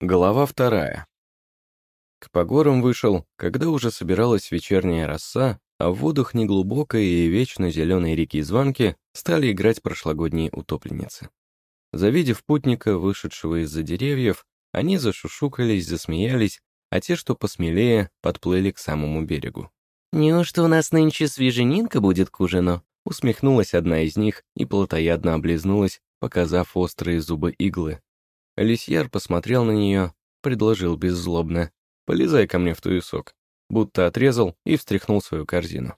Глава вторая. К Погорам вышел, когда уже собиралась вечерняя роса, а в водах неглубокой и вечно зеленой реки Званки стали играть прошлогодние утопленницы. Завидев путника, вышедшего из-за деревьев, они зашушукались, засмеялись, а те, что посмелее, подплыли к самому берегу. «Неужто у нас нынче свеженинка будет к ужину?» Усмехнулась одна из них и плотоядно облизнулась, показав острые зубы иглы. Лисьяр посмотрел на нее, предложил беззлобно. «Полезай ко мне в туесок». Будто отрезал и встряхнул свою корзину.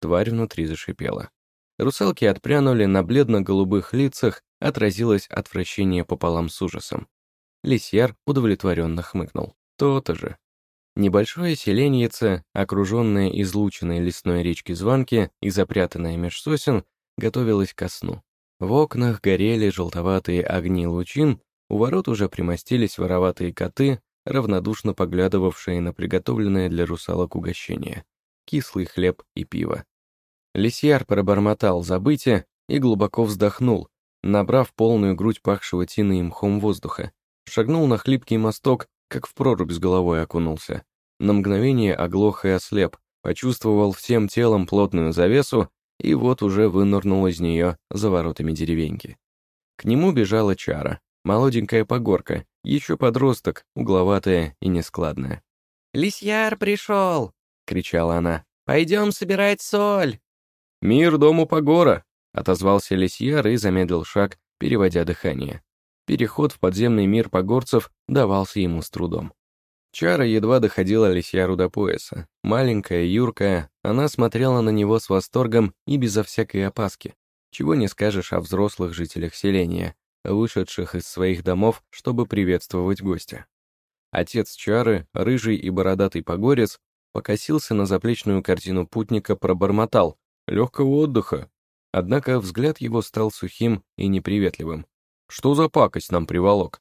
Тварь внутри зашипела. Русалки отпрянули, на бледно-голубых лицах отразилось отвращение пополам с ужасом. Лисьяр удовлетворенно хмыкнул. То-то же. Небольшое селеньице, окруженное излученной лесной речки Званки и запрятанное меж сосен, готовилось ко сну. В окнах горели желтоватые огни лучин, у ворот уже примостились вороватые коты, равнодушно поглядывавшие на приготовленное для русалок угощение — кислый хлеб и пиво. Лисьяр пробормотал забытие и глубоко вздохнул, набрав полную грудь пахшего тиной и мхом воздуха. Шагнул на хлипкий мосток, как в прорубь с головой окунулся. На мгновение оглох и ослеп, почувствовал всем телом плотную завесу и вот уже вынырнул из нее за воротами деревеньки. К нему бежала чара, молоденькая погорка, еще подросток, угловатая и нескладная. «Лисьяр пришел!» — кричала она. «Пойдем собирать соль!» «Мир дому Погора!» — отозвался Лисьяр и замедлил шаг, переводя дыхание. Переход в подземный мир погорцев давался ему с трудом. Чара едва доходила Лисьяру до пояса. Маленькая, юркая, она смотрела на него с восторгом и безо всякой опаски. Чего не скажешь о взрослых жителях селения, вышедших из своих домов, чтобы приветствовать гостя. Отец Чары, рыжий и бородатый погорец, покосился на заплечную картину путника, пробормотал «легкого отдыха». Однако взгляд его стал сухим и неприветливым. «Что за пакость нам приволок?»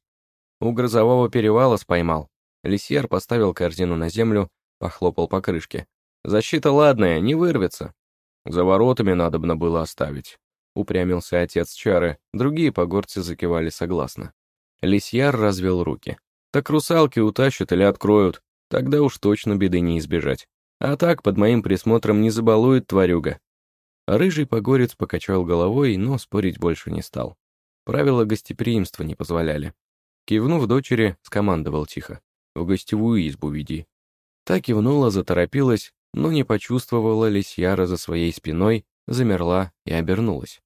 «У грозового перевала споймал», Лисьер поставил корзину на землю, похлопал по крышке. «Защита ладная, не вырвется». «За воротами надобно было оставить», — упрямился отец Чары. Другие погорцы закивали согласно. Лисьяр развел руки. «Так русалки утащат или откроют, тогда уж точно беды не избежать. А так, под моим присмотром не забалует тварюга». Рыжий погорец покачал головой, но спорить больше не стал. Правила гостеприимства не позволяли. Кивнув дочери, скомандовал тихо. В гостевую избу веди». Та кивнула, заторопилась, но не почувствовала Лисьяра за своей спиной, замерла и обернулась.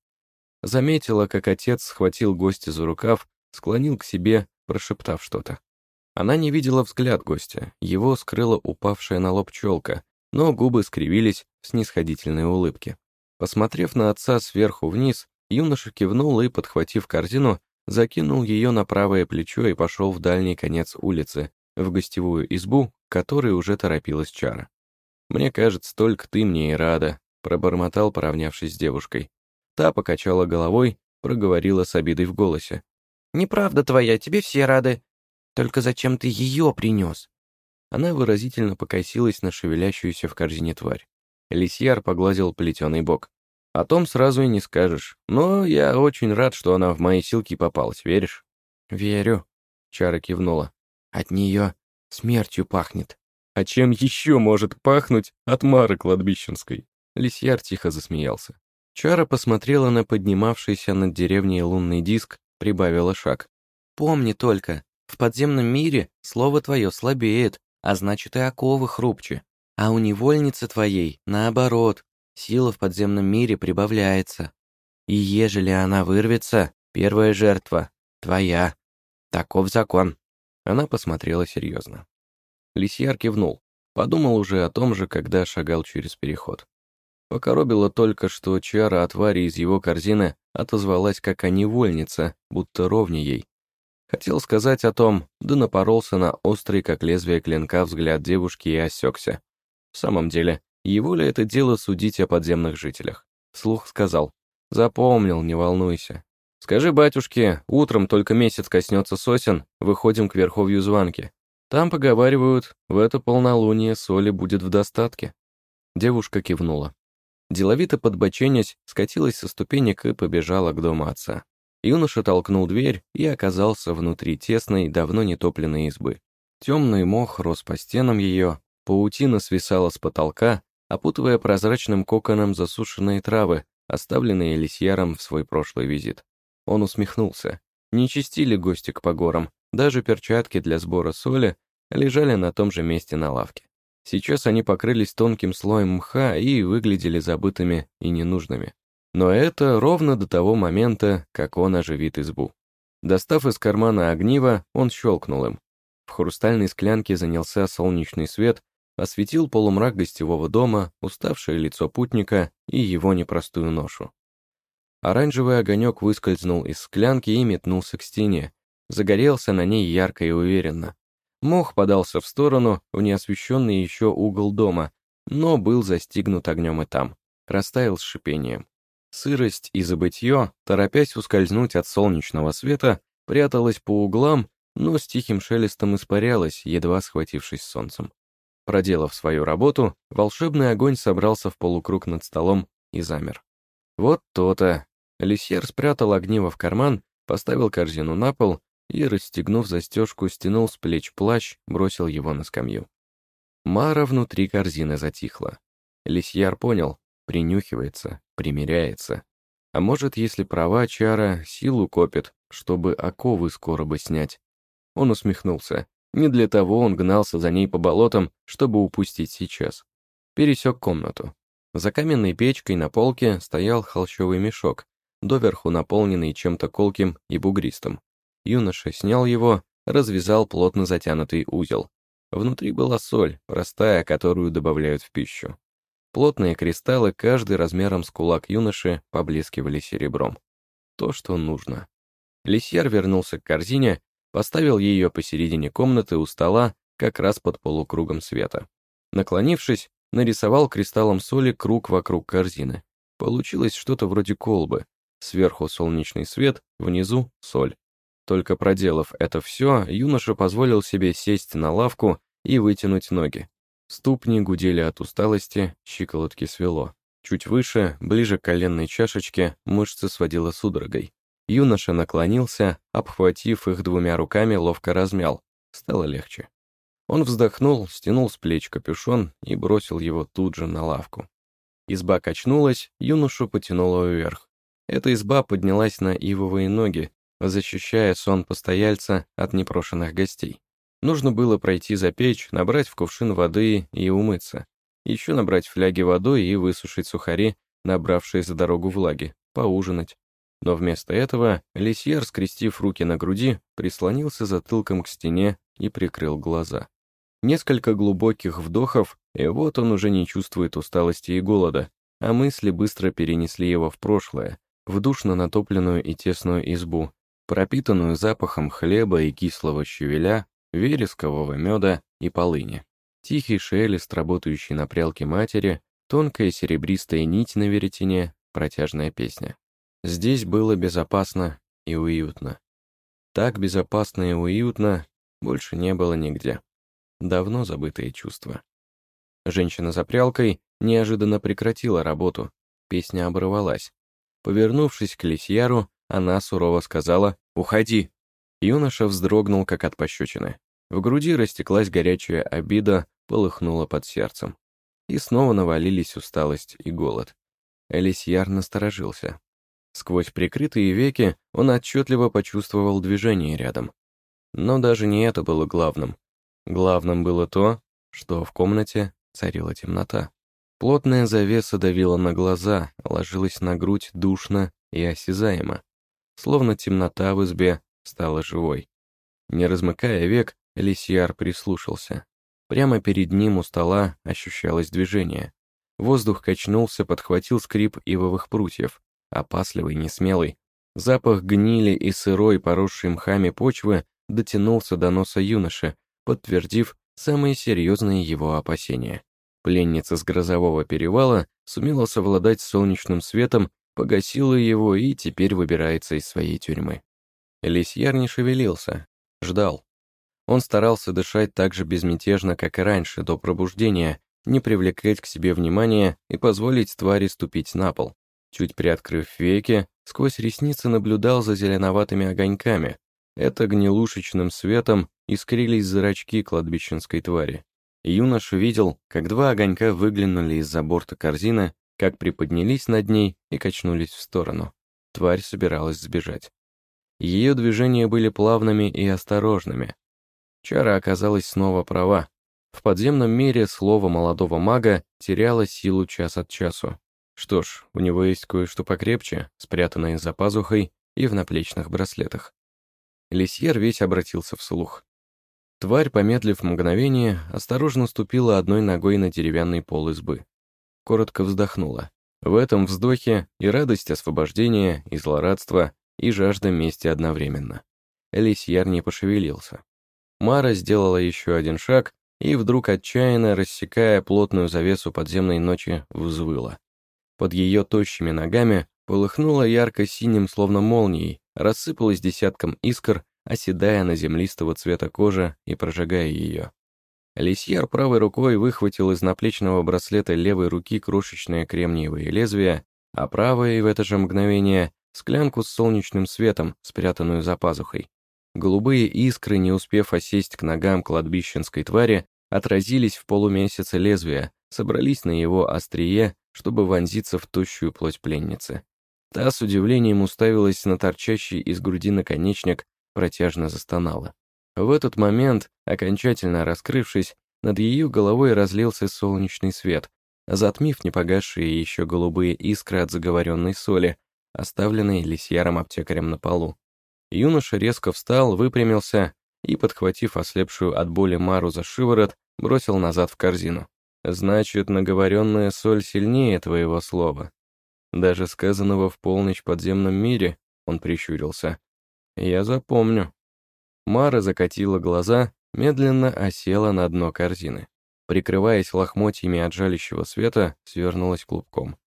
Заметила, как отец схватил гостя за рукав, склонил к себе, прошептав что-то. Она не видела взгляд гостя, его скрыла упавшая на лоб челка, но губы скривились в снисходительной улыбке. Посмотрев на отца сверху вниз, юноша кивнул и, подхватив корзину, закинул ее на правое плечо и пошел в дальний конец улицы, в гостевую избу, которой уже торопилась Чара. «Мне кажется, только ты мне и рада», — пробормотал, поравнявшись с девушкой. Та покачала головой, проговорила с обидой в голосе. «Неправда твоя, тебе все рады. Только зачем ты ее принес?» Она выразительно покосилась на шевелящуюся в корзине тварь. Лисьяр погладил плетеный бок. «О том сразу и не скажешь. Но я очень рад, что она в мои силки попалась, веришь?» «Верю», — Чара кивнула. От нее смертью пахнет. А чем еще может пахнуть от Мары кладбищенской? Лисьяр тихо засмеялся. Чара посмотрела на поднимавшийся над деревней лунный диск, прибавила шаг. «Помни только, в подземном мире слово твое слабеет, а значит и оковы хрупче. А у невольницы твоей, наоборот, сила в подземном мире прибавляется. И ежели она вырвется, первая жертва — твоя. Таков закон». Она посмотрела серьезно. Лисьяр кивнул. Подумал уже о том же, когда шагал через переход. Покоробило только, что чара от Вари из его корзины отозвалась как о невольнице, будто ровне ей. Хотел сказать о том, да напоролся на острый, как лезвие клинка, взгляд девушки и осекся. В самом деле, его ли это дело судить о подземных жителях? Слух сказал. «Запомнил, не волнуйся. Скажи батюшке, утром только месяц коснется сосен, выходим к верховью званки. Там поговаривают, в это полнолуние соли будет в достатке». Девушка кивнула. Деловито подбоченясь, скатилась со ступенек и побежала к дому отца. Юноша толкнул дверь и оказался внутри тесной, давно не топленной избы. Темный мох рос по стенам ее, паутина свисала с потолка, опутывая прозрачным коконом засушенные травы, оставленные лисьяром в свой прошлый визит. Он усмехнулся. Не чистили гости к погорам, даже перчатки для сбора соли лежали на том же месте на лавке. Сейчас они покрылись тонким слоем мха и выглядели забытыми и ненужными. Но это ровно до того момента, как он оживит избу. Достав из кармана огниво, он щелкнул им. В хрустальной склянке занялся солнечный свет, осветил полумрак гостевого дома, уставшее лицо путника и его непростую ношу. Оранжевый огонек выскользнул из склянки и метнулся к стене, загорелся на ней ярко и уверенно. Мох подался в сторону, в неосвещенный еще угол дома, но был застигнут огнем и там, растаял с шипением. Сырость и забытье, торопясь ускользнуть от солнечного света, пряталась по углам, но с тихим шелестом испарялась, едва схватившись солнцем. Проделав свою работу, волшебный огонь собрался в полукруг над столом и замер. Вот то-то. Лисьер спрятал огниво в карман, поставил корзину на пол и, расстегнув застежку, стянул с плеч плащ, бросил его на скамью. Мара внутри корзины затихла. Лисьяр понял, принюхивается, примеряется. А может, если права чара, силу копит, чтобы оковы скоро бы снять. Он усмехнулся. Не для того он гнался за ней по болотам, чтобы упустить сейчас. Пересек комнату. За каменной печкой на полке стоял холщовый мешок, доверху наполненный чем-то колким и бугристым. Юноша снял его, развязал плотно затянутый узел. Внутри была соль, простая, которую добавляют в пищу. Плотные кристаллы, каждый размером с кулак юноши, поблескивали серебром. То, что нужно. Лисьяр вернулся к корзине, поставил ее посередине комнаты у стола, как раз под полукругом света. Наклонившись, нарисовал кристаллом соли круг вокруг корзины. Получилось что-то вроде колбы. Сверху солнечный свет, внизу — соль. Только проделав это все, юноша позволил себе сесть на лавку и вытянуть ноги. Ступни гудели от усталости, щиколотки свело. Чуть выше, ближе к коленной чашечке, мышцы сводила судорогой. Юноша наклонился, обхватив их двумя руками, ловко размял. Стало легче. Он вздохнул, стянул с плеч капюшон и бросил его тут же на лавку. Изба качнулась, юношу потянуло вверх. Эта изба поднялась на ивовые ноги, защищая сон постояльца от непрошенных гостей. Нужно было пройти за печь, набрать в кувшин воды и умыться. Еще набрать фляги водой и высушить сухари, набравшие за дорогу влаги, поужинать. Но вместо этого Лисьер, скрестив руки на груди, прислонился затылком к стене и прикрыл глаза. Несколько глубоких вдохов, и вот он уже не чувствует усталости и голода, а мысли быстро перенесли его в прошлое, в душно натопленную и тесную избу, пропитанную запахом хлеба и кислого щавеля, верескового меда и полыни. Тихий шелест, работающий на прялке матери, тонкая серебристая нить на веретене, протяжная песня. Здесь было безопасно и уютно. Так безопасно и уютно больше не было нигде. Давно забытые чувства. Женщина за прялкой неожиданно прекратила работу. Песня оборвалась. Повернувшись к Лисьяру, она сурово сказала «Уходи». Юноша вздрогнул, как от пощечины. В груди растеклась горячая обида, полыхнула под сердцем. И снова навалились усталость и голод. Элисьяр насторожился. Сквозь прикрытые веки он отчетливо почувствовал движение рядом. Но даже не это было главным. Главным было то, что в комнате царила темнота. Плотная завеса давила на глаза, ложилась на грудь душно и осязаемо. Словно темнота в избе стала живой. Не размыкая век, Лисьяр прислушался. Прямо перед ним у стола ощущалось движение. Воздух качнулся, подхватил скрип ивовых прутьев опасливый, несмелый. Запах гнили и сырой, поросшей мхами почвы дотянулся до носа юноши, подтвердив самые серьезные его опасения. Пленница с грозового перевала сумела совладать с солнечным светом, погасила его и теперь выбирается из своей тюрьмы. Лисьяр не шевелился, ждал. Он старался дышать так же безмятежно, как и раньше, до пробуждения, не привлекать к себе внимания и позволить твари ступить на пол. Чуть приоткрыв веки, сквозь ресницы наблюдал за зеленоватыми огоньками. Это гнилушечным светом искрились зрачки кладбищенской твари. Юноша видел, как два огонька выглянули из-за борта корзины, как приподнялись над ней и качнулись в сторону. Тварь собиралась сбежать. Ее движения были плавными и осторожными. Чара оказалась снова права. В подземном мире слово молодого мага теряло силу час от часу. Что ж, у него есть кое-что покрепче, спрятанное за пазухой и в наплечных браслетах. Лисьер весь обратился вслух. Тварь, помедлив мгновение, осторожно ступила одной ногой на деревянный пол избы. Коротко вздохнула. В этом вздохе и радость освобождения, и злорадство, и жажда мести одновременно. Лисьяр не пошевелился. Мара сделала еще один шаг и вдруг отчаянно, рассекая плотную завесу подземной ночи, взвыла. Под ее тощими ногами полыхнуло ярко-синим, словно молнией, рассыпалось десятком искр, оседая на землистого цвета кожи и прожигая ее. Лисьяр правой рукой выхватил из наплечного браслета левой руки крошечное кремниевое лезвие, а правой в это же мгновение склянку с солнечным светом, спрятанную за пазухой. Голубые искры, не успев осесть к ногам кладбищенской твари, отразились в полумесяце лезвия, собрались на его острие чтобы вонзиться в тощую плоть пленницы. Та с удивлением уставилась на торчащий из груди наконечник, протяжно застонала. В этот момент, окончательно раскрывшись, над ее головой разлился солнечный свет, затмив непогасшие еще голубые искры от заговоренной соли, оставленной лисьяром-аптекарем на полу. Юноша резко встал, выпрямился и, подхватив ослепшую от боли Мару за шиворот, бросил назад в корзину. Значит, наговоренная соль сильнее твоего слова. Даже сказанного в полночь подземном мире, он прищурился. Я запомню. Мара закатила глаза, медленно осела на дно корзины. Прикрываясь лохмотьями от жалящего света, свернулась клубком.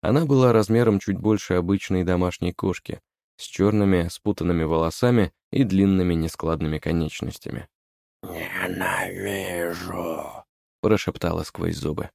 Она была размером чуть больше обычной домашней кошки, с черными спутанными волосами и длинными нескладными конечностями. «Ненавижу!» прошептала сквозь зубы.